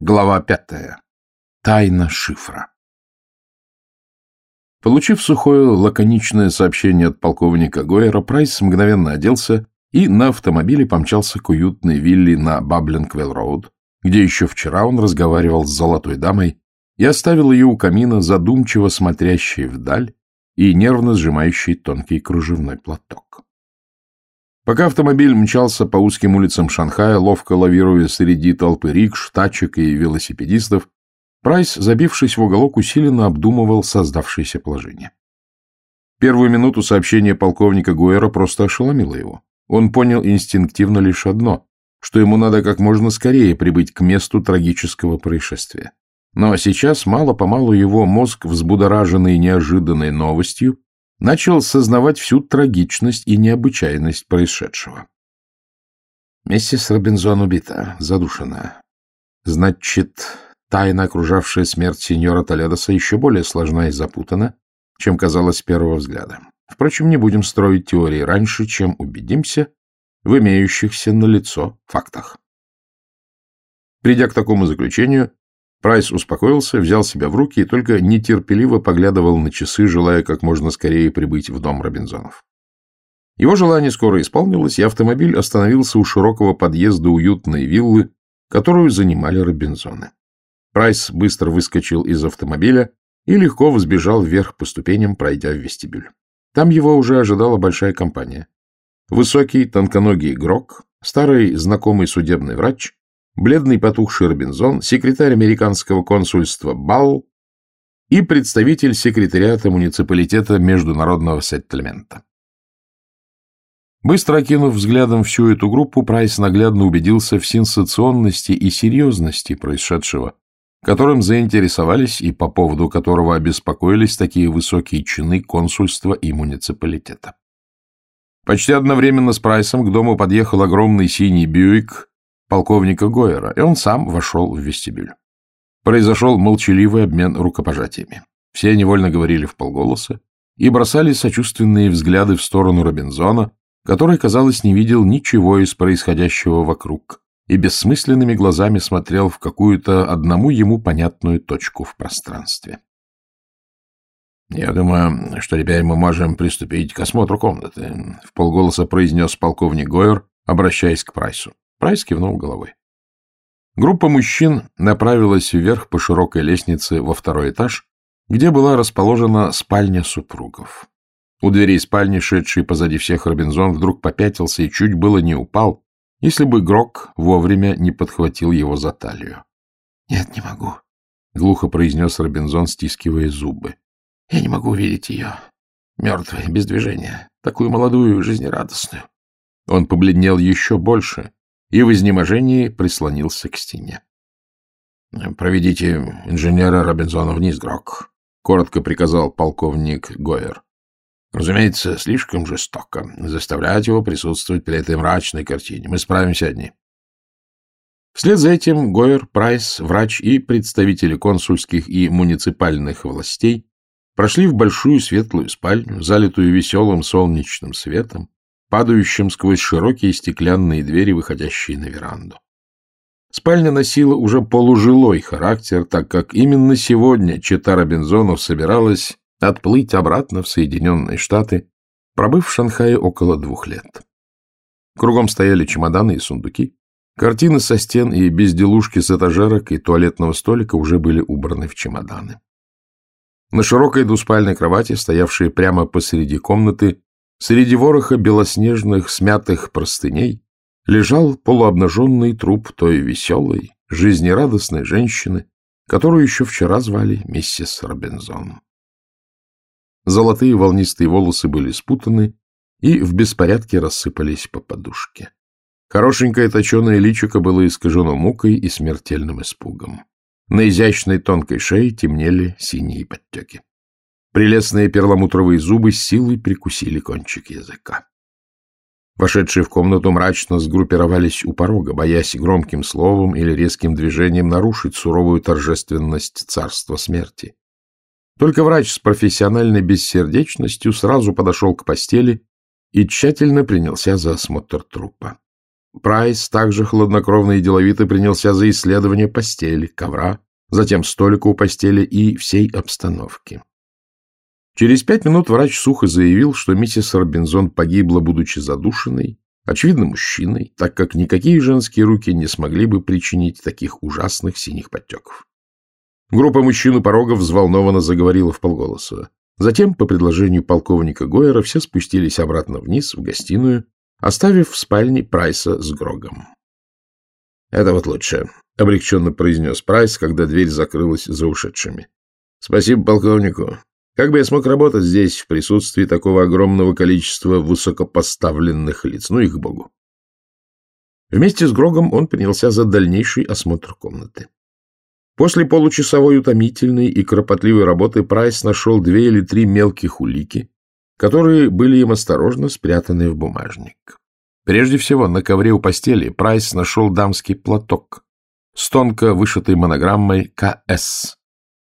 Глава пятая. Тайна шифра. Получив сухое, лаконичное сообщение от полковника Гойера, Прайс мгновенно оделся и на автомобиле помчался к уютной вилле на Bubbling Well Road, где еще вчера он разговаривал с золотой дамой и оставил ее у камина, задумчиво смотрящей вдаль и нервно сжимающей тонкий кружевной платок. Пока автомобиль мчался по узким улицам Шанхая, ловко лавируя среди толпы рикш, тачек и велосипедистов, Прайс, забившись в уголок, усиленно обдумывал создавшееся положение. Первую минуту сообщение полковника Гуэра просто ошеломило его. Он понял инстинктивно лишь одно, что ему надо как можно скорее прибыть к месту трагического происшествия. Но сейчас мало-помалу его мозг, взбудораженный неожиданной новостью, начал сознавать всю трагичность и необычайность происшедшего. Миссис Робинзон убита, задушена. Значит, тайна, окружавшая смерть сеньора Толедоса, еще более сложна и запутана, чем казалось с первого взгляда. Впрочем, не будем строить теории раньше, чем убедимся в имеющихся на лицо фактах. Придя к такому заключению, Прайс успокоился, взял себя в руки и только нетерпеливо поглядывал на часы, желая как можно скорее прибыть в дом Робинзонов. Его желание скоро исполнилось, и автомобиль остановился у широкого подъезда уютной виллы, которую занимали Робинзоны. Прайс быстро выскочил из автомобиля и легко взбежал вверх по ступеням, пройдя в вестибюль. Там его уже ожидала большая компания. Высокий, тонконогий игрок, старый знакомый судебный врач, бледный потухший Робинзон, секретарь американского консульства Балл и представитель секретариата муниципалитета международного сеттельмента. Быстро окинув взглядом всю эту группу, Прайс наглядно убедился в сенсационности и серьезности происшедшего, которым заинтересовались и по поводу которого обеспокоились такие высокие чины консульства и муниципалитета. Почти одновременно с Прайсом к дому подъехал огромный синий Бьюик полковника Гойера, и он сам вошел в вестибюль. Произошел молчаливый обмен рукопожатиями. Все невольно говорили в полголоса и бросали сочувственные взгляды в сторону Робинзона, который, казалось, не видел ничего из происходящего вокруг и бессмысленными глазами смотрел в какую-то одному ему понятную точку в пространстве. — Я думаю, что теперь мы можем приступить к осмотру комнаты, — в полголоса произнес полковник Гойер, обращаясь к Прайсу. Прайс кивнул головой. Группа мужчин направилась вверх по широкой лестнице во второй этаж, где была расположена спальня супругов. У дверей спальни, шедший позади всех Робинзон, вдруг попятился и чуть было не упал, если бы Грок вовремя не подхватил его за талию. — Нет, не могу, — глухо произнес Робинзон, стискивая зубы. — Я не могу увидеть ее. Мертвая, без движения, такую молодую, жизнерадостную. Он побледнел еще больше и в изнеможении прислонился к стене. — Проведите инженера Робинзона вниз, Грок, — коротко приказал полковник Гойер. Разумеется, слишком жестоко заставлять его присутствовать при этой мрачной картине. Мы справимся одни. Вслед за этим Гойер, Прайс, врач и представители консульских и муниципальных властей прошли в большую светлую спальню, залитую веселым солнечным светом, падающим сквозь широкие стеклянные двери, выходящие на веранду. Спальня носила уже полужилой характер, так как именно сегодня Читара Бензонов собиралась отплыть обратно в Соединенные Штаты, пробыв в Шанхае около двух лет. Кругом стояли чемоданы и сундуки, картины со стен и безделушки с этажерок и туалетного столика уже были убраны в чемоданы. На широкой двуспальной кровати, стоявшей прямо посреди комнаты, Среди вороха белоснежных смятых простыней лежал полуобнаженный труп той веселой, жизнерадостной женщины, которую еще вчера звали миссис Робинзон. Золотые волнистые волосы были спутаны и в беспорядке рассыпались по подушке. Хорошенькое точеное личико было искажено мукой и смертельным испугом. На изящной тонкой шее темнели синие подтеки. Прелестные перламутровые зубы силой прикусили кончик языка. Вошедшие в комнату мрачно сгруппировались у порога, боясь громким словом или резким движением нарушить суровую торжественность царства смерти. Только врач с профессиональной бессердечностью сразу подошел к постели и тщательно принялся за осмотр трупа. Прайс также хладнокровно и деловито принялся за исследование постели, ковра, затем столика у постели и всей обстановки. Через пять минут врач сухо заявил, что миссис Робинзон погибла, будучи задушенной, очевидно, мужчиной, так как никакие женские руки не смогли бы причинить таких ужасных синих подтеков. Группа мужчин у порога взволнованно заговорила в полголоса. Затем, по предложению полковника Гойера, все спустились обратно вниз, в гостиную, оставив в спальне Прайса с Грогом. — Это вот лучше, — облегченно произнес Прайс, когда дверь закрылась за ушедшими. — Спасибо полковнику. Как бы я смог работать здесь в присутствии такого огромного количества высокопоставленных лиц? Ну, их богу. Вместе с Грогом он принялся за дальнейший осмотр комнаты. После получасовой утомительной и кропотливой работы Прайс нашел две или три мелких улики, которые были им осторожно спрятаны в бумажник. Прежде всего, на ковре у постели Прайс нашел дамский платок с тонко вышитой монограммой «КС»,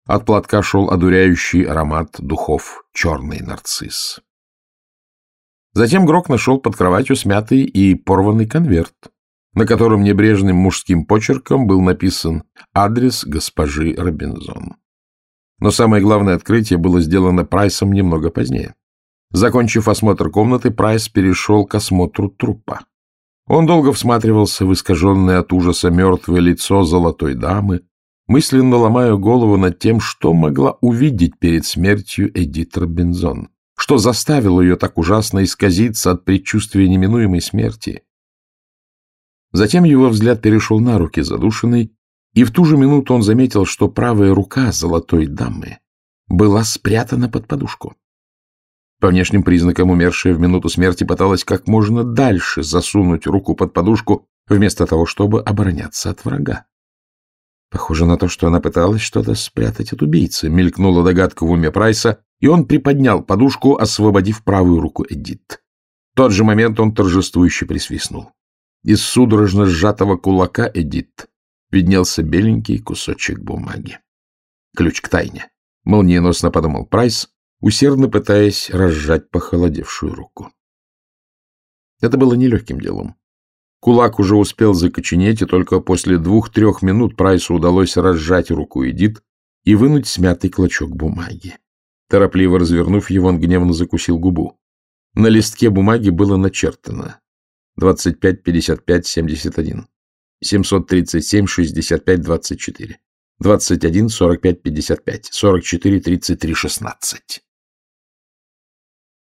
от платка шел одуряющий аромат духов «Черный нарцисс». Затем Грок нашел под кроватью смятый и порванный конверт, на котором небрежным мужским почерком был написан адрес госпожи Робинзон. Но самое главное открытие было сделано Прайсом немного позднее. Закончив осмотр комнаты, Прайс перешел к осмотру трупа. Он долго всматривался в искаженное от ужаса мертвое лицо золотой дамы, мысленно ломая голову над тем, что могла увидеть перед смертью Эдит Робинзон, что заставило ее так ужасно исказиться от предчувствия неминуемой смерти. Затем его взгляд перешел на руки задушенной, и в ту же минуту он заметил, что правая рука золотой дамы была спрятана под подушку. По внешним признакам умершая в минуту смерти пыталась как можно дальше засунуть руку под подушку, вместо того, чтобы обороняться от врага. Похоже на то, что она пыталась что-то спрятать от убийцы, мелькнула догадка в уме Прайса, и он приподнял подушку, освободив правую руку Эдит. В тот же момент он торжествующе присвистнул. Из судорожно сжатого кулака Эдит виднелся беленький кусочек бумаги. Ключ к тайне. Молниеносно подумал Прайс, усердно пытаясь разжать похолодевшую руку. Это было нелегким делом. Кулак уже успел закоченеть, и только после двух-трех минут Прайсу удалось разжать руку Эдит и вынуть смятый клочок бумаги. Торопливо развернув его, он гневно закусил губу. На листке бумаги было начертано 25, 55, 71, 737, 65, 24, 21, 45, 55, 44, 33, 16.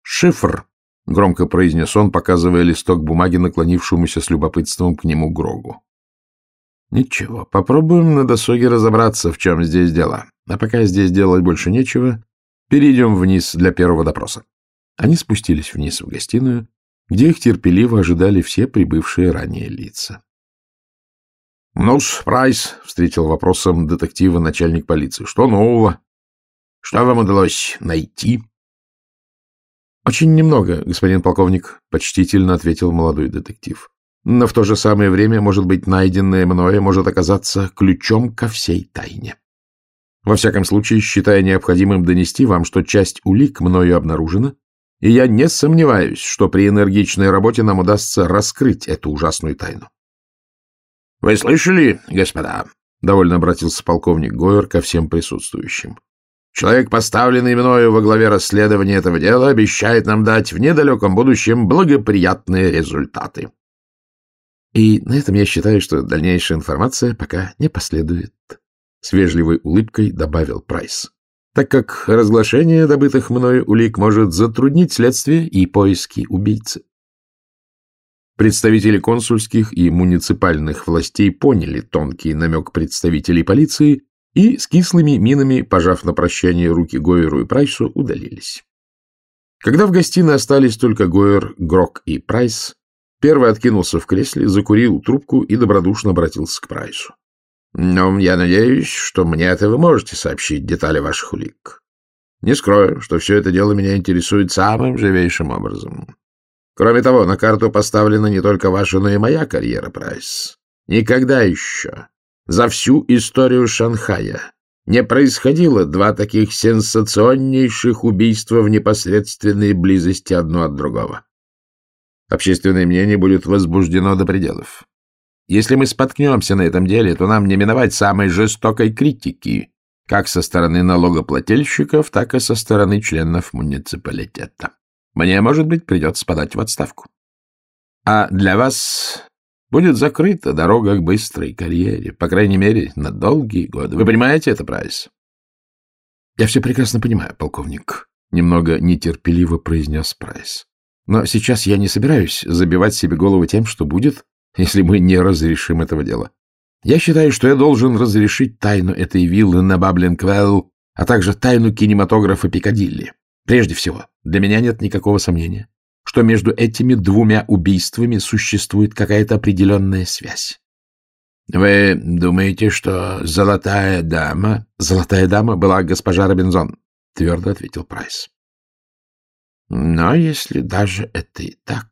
Шифр — громко произнес он, показывая листок бумаги наклонившемуся с любопытством к нему Грогу. — Ничего, попробуем на досуге разобраться, в чем здесь дело. А пока здесь делать больше нечего, перейдем вниз для первого допроса. Они спустились вниз в гостиную, где их терпеливо ожидали все прибывшие ранее лица. — Ну-с, Прайс, — встретил вопросом детектива начальник полиции, — что нового? Что вам удалось найти? — Очень немного, господин полковник, — почтительно ответил молодой детектив. Но в то же самое время, может быть, найденное мною может оказаться ключом ко всей тайне. Во всяком случае, считая необходимым донести вам, что часть улик мною обнаружена, и я не сомневаюсь, что при энергичной работе нам удастся раскрыть эту ужасную тайну. — Вы слышали, господа? — довольно обратился полковник Гойер ко всем присутствующим. Человек, поставленный мною во главе расследования этого дела, обещает нам дать в недалеком будущем благоприятные результаты. И на этом я считаю, что дальнейшая информация пока не последует. С вежливой улыбкой добавил Прайс, так как разглашение добытых мною улик может затруднить следствие и поиски убийцы. Представители консульских и муниципальных властей поняли тонкий намек представителей полиции и с кислыми минами, пожав на прощание руки Гойеру и Прайсу, удалились. Когда в гостиной остались только Гойер, Грок и Прайс, первый откинулся в кресле, закурил трубку и добродушно обратился к Прайсу. — Ну, я надеюсь, что мне это вы можете сообщить детали ваших улик. Не скрою, что все это дело меня интересует самым живейшим образом. Кроме того, на карту поставлена не только ваша, но и моя карьера, Прайс. Никогда еще за всю историю Шанхая не происходило два таких сенсационнейших убийства в непосредственной близости одно от другого. Общественное мнение будет возбуждено до пределов. Если мы споткнемся на этом деле, то нам не миновать самой жестокой критики, как со стороны налогоплательщиков, так и со стороны членов муниципалитета. Мне, может быть, придется подать в отставку. А для вас будет закрыта дорога к быстрой карьере, по крайней мере, на долгие годы. Вы понимаете это, Прайс? — Я все прекрасно понимаю, полковник, — немного нетерпеливо произнес Прайс. Но сейчас я не собираюсь забивать себе голову тем, что будет, если мы не разрешим этого дела. Я считаю, что я должен разрешить тайну этой виллы на Баблинквелл, а также тайну кинематографа Пикадилли. Прежде всего, для меня нет никакого сомнения, что между этими двумя убийствами существует какая-то определенная связь. — Вы думаете, что золотая дама... — Золотая дама была госпожа Робинзон, — твердо ответил Прайс. — Но если даже это и так,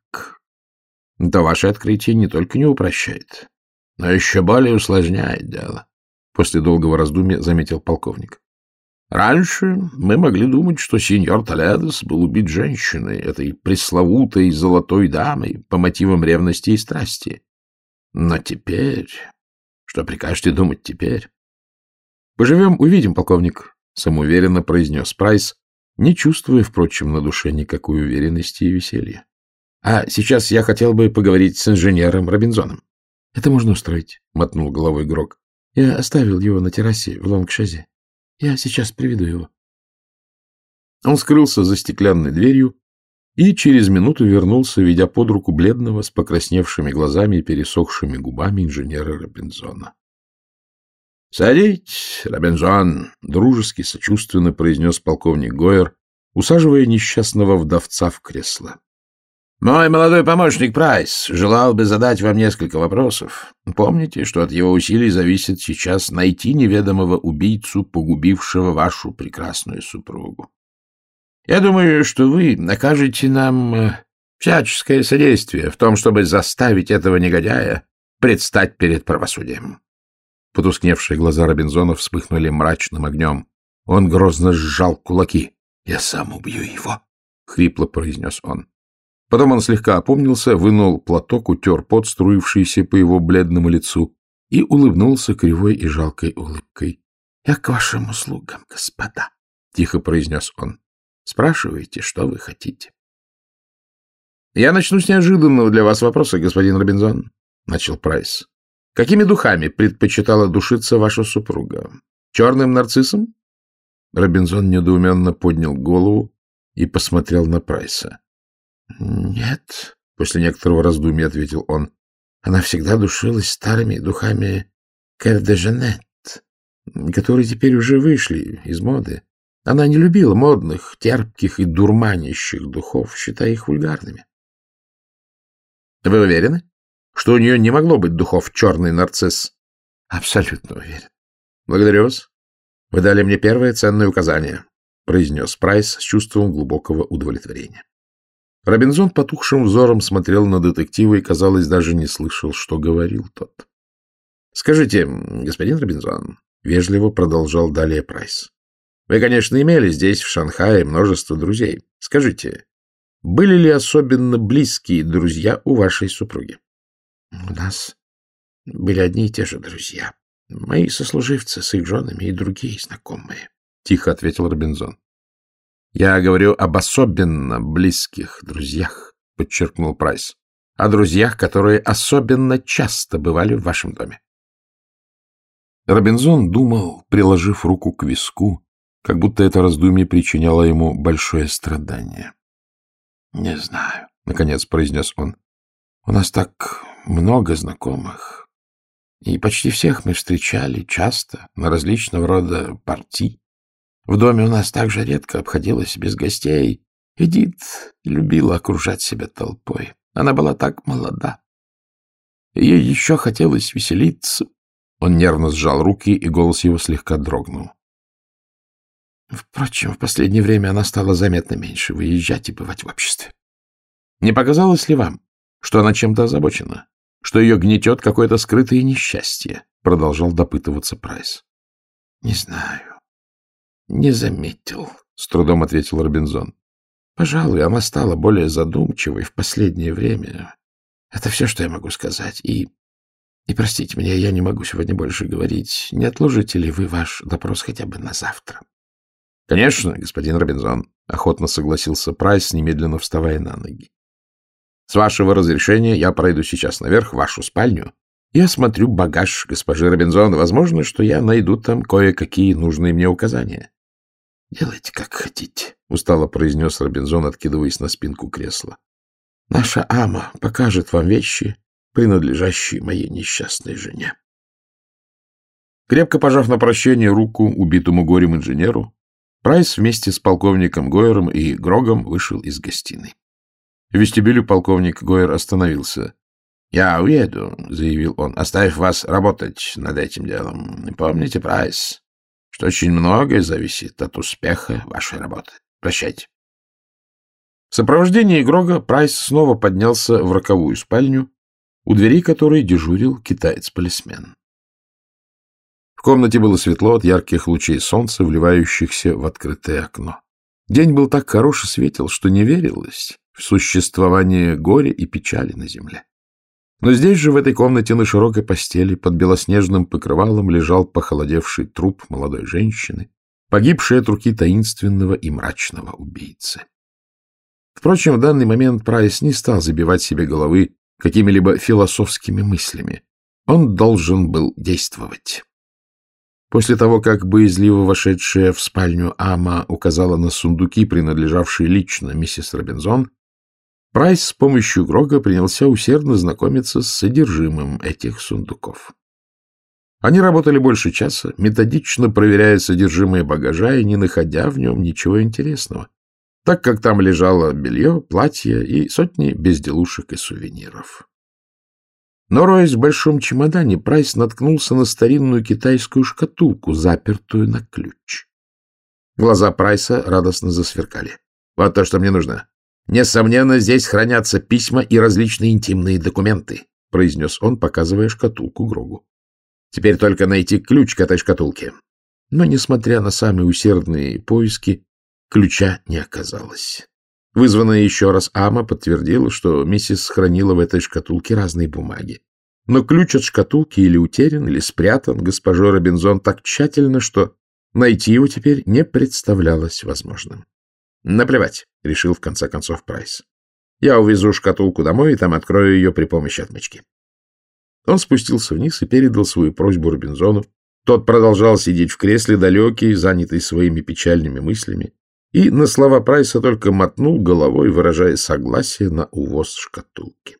то ваше открытие не только не упрощает, но еще более усложняет дело, — после долгого раздумья заметил полковник. Раньше мы могли думать, что сеньор Толедос был убит женщиной, этой пресловутой золотой дамой, по мотивам ревности и страсти. Но теперь... Что прикажете думать теперь? — Поживем, увидим, полковник, — самоуверенно произнес Прайс, не чувствуя, впрочем, на душе никакой уверенности и веселья. — А сейчас я хотел бы поговорить с инженером Робинзоном. — Это можно устроить, — мотнул головой Грок. — Я оставил его на террасе в Лонгшазе. Я сейчас приведу его. Он скрылся за стеклянной дверью и через минуту вернулся, ведя под руку бледного с покрасневшими глазами и пересохшими губами инженера Робинзона. — Садитесь, Робинзон! — дружески, сочувственно произнес полковник Гойер, усаживая несчастного вдовца в кресло. Мой молодой помощник Прайс желал бы задать вам несколько вопросов. Помните, что от его усилий зависит сейчас найти неведомого убийцу, погубившего вашу прекрасную супругу. Я думаю, что вы окажете нам э, всяческое содействие в том, чтобы заставить этого негодяя предстать перед правосудием. Потускневшие глаза Робинзона вспыхнули мрачным огнем. Он грозно сжал кулаки. — Я сам убью его, — хрипло произнес он. Потом он слегка опомнился, вынул платок, утер пот, струившийся по его бледному лицу, и улыбнулся кривой и жалкой улыбкой. — Я к вашим услугам, господа, — тихо произнес он. — Спрашивайте, что вы хотите. — Я начну с неожиданного для вас вопроса, господин Робинзон, — начал Прайс. — Какими духами предпочитала душиться ваша супруга? Черным нарциссом? Робинзон недоуменно поднял голову и посмотрел на Прайса. — Нет, — после некоторого раздумья ответил он. Она всегда душилась старыми духами Кэр-де-Женет, которые теперь уже вышли из моды. Она не любила модных, терпких и дурманящих духов, считая их вульгарными. — Вы уверены, что у нее не могло быть духов черный нарцисс? — Абсолютно уверен. — Благодарю вас. Вы дали мне первое ценное указание, — произнес Прайс с чувством глубокого удовлетворения. Робинзон потухшим взором смотрел на детектива и, казалось, даже не слышал, что говорил тот. — Скажите, господин Робинзон, — вежливо продолжал далее Прайс, — вы, конечно, имели здесь, в Шанхае, множество друзей. Скажите, были ли особенно близкие друзья у вашей супруги? — У нас были одни и те же друзья. Мои сослуживцы с их женами и другие знакомые, — тихо ответил Робинзон. Я говорю об особенно близких друзьях, подчеркнул Прайс. О друзьях, которые особенно часто бывали в вашем доме. Робинзон думал, приложив руку к виску, как будто это раздумье причиняло ему большое страдание. — Не знаю, — наконец произнес он. — У нас так много знакомых, и почти всех мы встречали часто на различного рода партии. В доме у нас также редко обходилось без гостей. Эдит любила окружать себя толпой. Она была так молода. Ей еще хотелось веселиться. Он нервно сжал руки, и голос его слегка дрогнул. Впрочем, в последнее время она стала заметно меньше выезжать и бывать в обществе. Не показалось ли вам, что она чем-то озабочена? Что ее гнетет какое-то скрытое несчастье? Продолжал допытываться Прайс. — Не знаю. — Не заметил, — с трудом ответил Робинзон. — Пожалуй, она стала более задумчивой в последнее время. Это все, что я могу сказать. И, и простите меня, я не могу сегодня больше говорить. Не отложите ли вы ваш допрос хотя бы на завтра? — Конечно, господин Робинзон, — охотно согласился Прайс, немедленно вставая на ноги. — С вашего разрешения я пройду сейчас наверх в вашу спальню и осмотрю багаж госпожи Робинзон. Возможно, что я найду там кое-какие нужные мне указания. — Делайте, как хотите, — устало произнес Робинзон, откидываясь на спинку кресла. — Наша ама покажет вам вещи, принадлежащие моей несчастной жене. Крепко пожав на прощение руку убитому горем инженеру, Прайс вместе с полковником Гойером и Грогом вышел из гостиной. В вестибюле полковник Гойер остановился. — Я уеду, — заявил он, — оставив вас работать над этим делом. Помните, Прайс, что очень многое зависит от успеха вашей работы. Прощайте. В сопровождении Грога Прайс снова поднялся в роковую спальню, у дверей которой дежурил китаец-полисмен. В комнате было светло от ярких лучей солнца, вливающихся в открытое окно. День был так хорош и светел, что не верилось в существование горя и печали на земле. Но здесь же, в этой комнате, на широкой постели, под белоснежным покрывалом, лежал похолодевший труп молодой женщины, погибшей от руки таинственного и мрачного убийцы. Впрочем, в данный момент Прайс не стал забивать себе голову какими-либо философскими мыслями. Он должен был действовать. После того, как боязливо вошедшая в спальню Ама указала на сундуки, принадлежавшие лично миссис Робинзон, Прайс с помощью Грога принялся усердно знакомиться с содержимым этих сундуков. Они работали больше часа, методично проверяя содержимое багажа и не находя в нем ничего интересного, так как там лежало белье, платье и сотни безделушек и сувениров. Но, роясь в большом чемодане, Прайс наткнулся на старинную китайскую шкатулку, запертую на ключ. Глаза Прайса радостно засверкали. «Вот то, что мне нужно. Несомненно, здесь хранятся письма и различные интимные документы», — произнес он, показывая шкатулку Грогу. «Теперь только найти ключ к этой шкатулке». Но, несмотря на самые усердные поиски, ключа не оказалось. Вызванная еще раз Ама подтвердила, что миссис хранила в этой шкатулке разные бумаги. Но ключ от шкатулки или утерян, или спрятан госпожой Робинзон так тщательно, что найти его теперь не представлялось возможным. «Наплевать», — решил в конце концов Прайс. «Я увезу шкатулку домой и там открою ее при помощи отмычки». Он спустился вниз и передал свою просьбу Робинзону. Тот продолжал сидеть в кресле, далекий, занятый своими печальными мыслями и на слова Прайса только мотнул головой, выражая согласие на увоз шкатулки.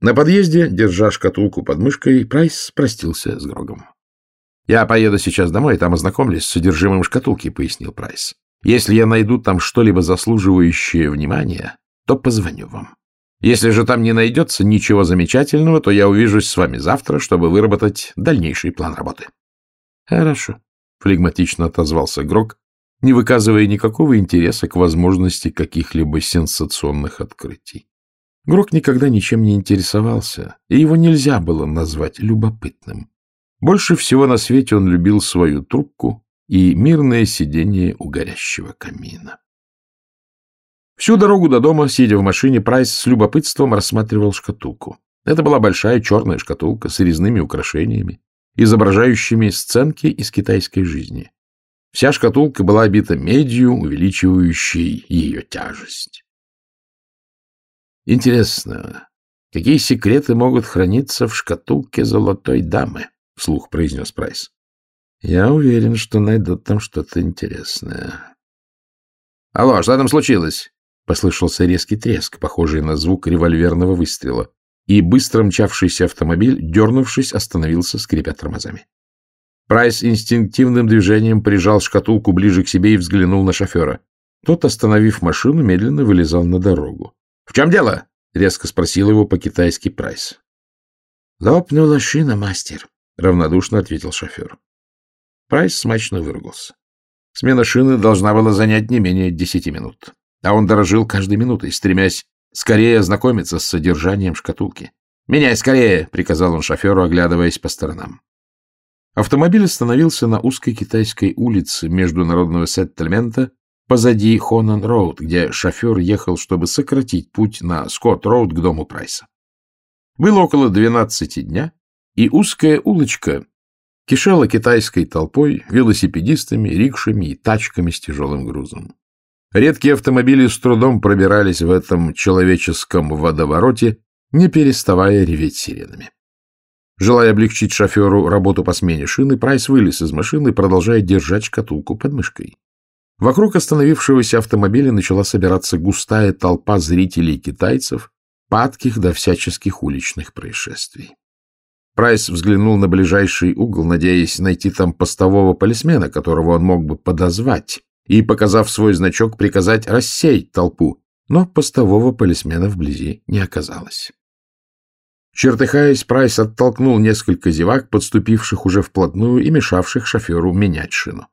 На подъезде, держа шкатулку под мышкой, Прайс простился с Грогом. — Я поеду сейчас домой там ознакомлюсь с содержимым шкатулки, — пояснил Прайс. — Если я найду там что-либо заслуживающее внимания, то позвоню вам. Если же там не найдется ничего замечательного, то я увижусь с вами завтра, чтобы выработать дальнейший план работы. — Хорошо, — флегматично отозвался Грог, не выказывая никакого интереса к возможности каких-либо сенсационных открытий. Грок никогда ничем не интересовался, и его нельзя было назвать любопытным. Больше всего на свете он любил свою трубку и мирное сидение у горящего камина. Всю дорогу до дома, сидя в машине, Прайс с любопытством рассматривал шкатулку. Это была большая черная шкатулка с резными украшениями, изображающими сценки из китайской жизни. Вся шкатулка была обита медью, увеличивающей ее тяжесть. Интересно, какие секреты могут храниться в шкатулке золотой дамы? — вслух произнес Прайс. — Я уверен, что найдут там что-то интересное. — Алло, что там случилось? — послышался резкий треск, похожий на звук револьверного выстрела, и быстро мчавшийся автомобиль, дернувшись, остановился, скрипя тормозами. Прайс инстинктивным движением прижал шкатулку ближе к себе и взглянул на шофера. Тот, остановив машину, медленно вылезал на дорогу. — В чем дело? — резко спросил его по-китайски Прайс. — Лопнула шина, мастер, — равнодушно ответил шофер. Прайс смачно выругался. Смена шины должна была занять не менее десяти минут. А он дорожил каждой минутой, стремясь скорее ознакомиться с содержанием шкатулки. «Меняй скорее!» — приказал он шоферу, оглядываясь по сторонам. Автомобиль остановился на узкой китайской улице международного сеттельмента позади Хонан-Роуд, где шофер ехал, чтобы сократить путь на Скотт-Роуд к дому Прайса. Было около двенадцати дня, и узкая улочка кишела китайской толпой, велосипедистами, рикшами и тачками с тяжелым грузом. Редкие автомобили с трудом пробирались в этом человеческом водовороте, не переставая реветь сиренами. Желая облегчить шоферу работу по смене шины, Прайс вылез из машины, продолжая держать шкатулку под мышкой. Вокруг остановившегося автомобиля начала собираться густая толпа зрителей-китайцев, падких до всяческих уличных происшествий. Прайс взглянул на ближайший угол, надеясь найти там постового полисмена, которого он мог бы подозвать, и, показав свой значок, приказать рассеять толпу, но постового полисмена вблизи не оказалось. Чертыхаясь, Прайс оттолкнул несколько зевак, подступивших уже вплотную и мешавших шоферу менять шину.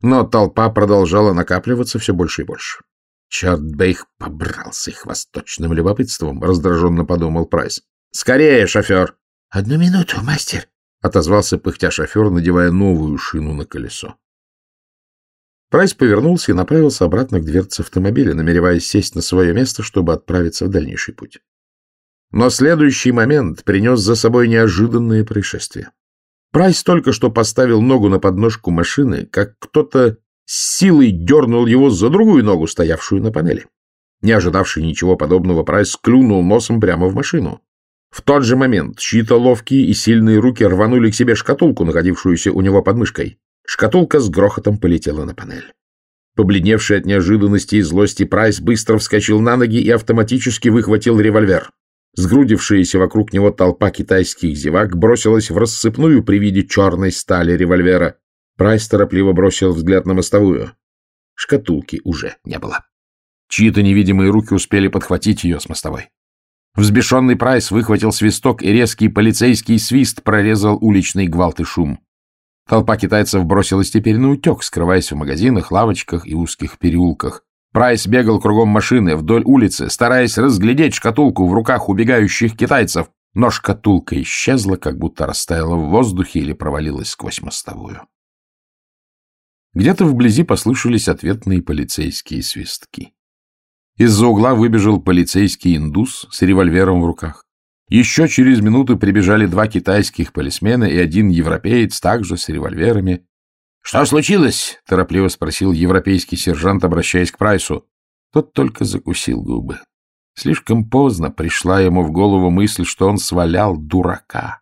Но толпа продолжала накапливаться все больше и больше. Черт бы их побрал с их восточным любопытством, раздраженно подумал Прайс. «Скорее, шофер!» «Одну минуту, мастер!» — отозвался пыхтя шофер, надевая новую шину на колесо. Прайс повернулся и направился обратно к дверце автомобиля, намереваясь сесть на свое место, чтобы отправиться в дальнейший путь. Но следующий момент принес за собой неожиданное происшествие. Прайс только что поставил ногу на подножку машины, как кто-то с силой дернул его за другую ногу, стоявшую на панели. Не ожидавший ничего подобного, Прайс клюнул носом прямо в машину. В тот же момент чьи-то ловкие и сильные руки рванули к себе шкатулку, находившуюся у него под мышкой. Шкатулка с грохотом полетела на панель. Побледневший от неожиданности и злости Прайс быстро вскочил на ноги и автоматически выхватил револьвер. Сгрудившаяся вокруг него толпа китайских зевак бросилась врассыпную при виде черной стали револьвера. Прайс торопливо бросил взгляд на мостовую. Шкатулки уже не было. Чьи-то невидимые руки успели подхватить ее с мостовой. Взбешенный Прайс выхватил свисток, и резкий полицейский свист прорезал уличный гвалт и шум. Толпа китайцев бросилась теперь наутек, скрываясь в магазинах, лавочках и узких переулках. Прайс бегал кругом машины вдоль улицы, стараясь разглядеть шкатулку в руках убегающих китайцев, но шкатулка исчезла, как будто растаяла в воздухе или провалилась сквозь мостовую. Где-то вблизи послышались ответные полицейские свистки. Из-за угла выбежал полицейский индус с револьвером в руках. Еще через минуту прибежали два китайских полисмена и один европеец, также с револьверами. — Что случилось? — торопливо спросил европейский сержант, обращаясь к Прайсу. Тот только закусил губы. Слишком поздно пришла ему в голову мысль, что он свалял дурака.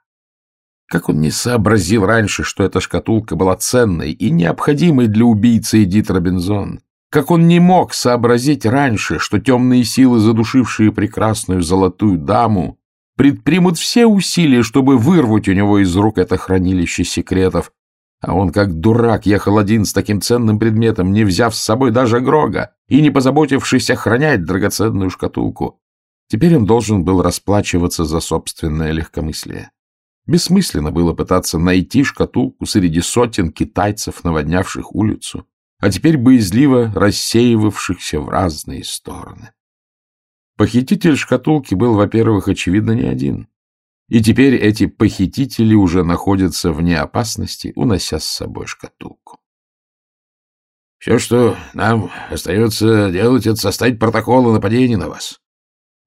Как он не сообразил раньше, что эта шкатулка была ценной и необходимой для убийцы Эдит Робинзон? Как он не мог сообразить раньше, что темные силы, задушившие прекрасную золотую даму, предпримут все усилия, чтобы вырвать у него из рук это хранилище секретов. А он, как дурак, ехал один с таким ценным предметом, не взяв с собой даже Грога и не позаботившись охранять драгоценную шкатулку. Теперь он должен был расплачиваться за собственное легкомыслие. Бессмысленно было пытаться найти шкатулку среди сотен китайцев, наводнявших улицу, а теперь боязливо рассеивавшихся в разные стороны. Похититель шкатулки был, во-первых, очевидно, не один. И теперь эти похитители уже находятся вне опасности, унося с собой шкатулку. Все, что нам остается делать, это составить протокол о нападении на вас.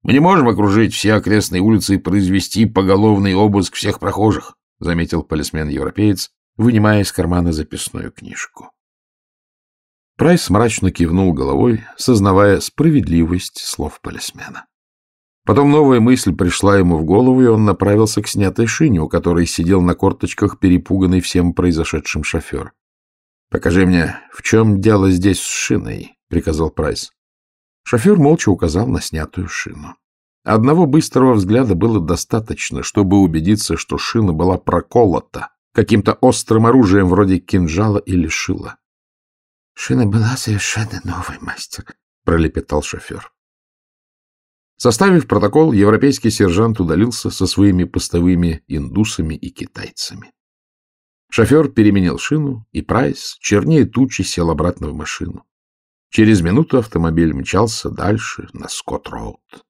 Мы не можем окружить все окрестные улицы и произвести поголовный обыск всех прохожих, заметил полисмен-европеец, вынимая из кармана записную книжку. Прайс мрачно кивнул головой, сознавая справедливость слов полисмена. Потом новая мысль пришла ему в голову, и он направился к снятой шине, у которой сидел на корточках перепуганный всем произошедшим шофер. — Покажи мне, в чем дело здесь с шиной? — приказал Прайс. Шофер молча указал на снятую шину. Одного быстрого взгляда было достаточно, чтобы убедиться, что шина была проколота каким-то острым оружием вроде кинжала или шила. Шина была совершенно новой, мастер, — пролепетал шофер. Составив протокол, европейский сержант удалился со своими постовыми индусами и китайцами. Шофер переменил шину, и Прайс, чернее тучи, сел обратно в машину. Через минуту автомобиль мчался дальше на Скотт-Роуд.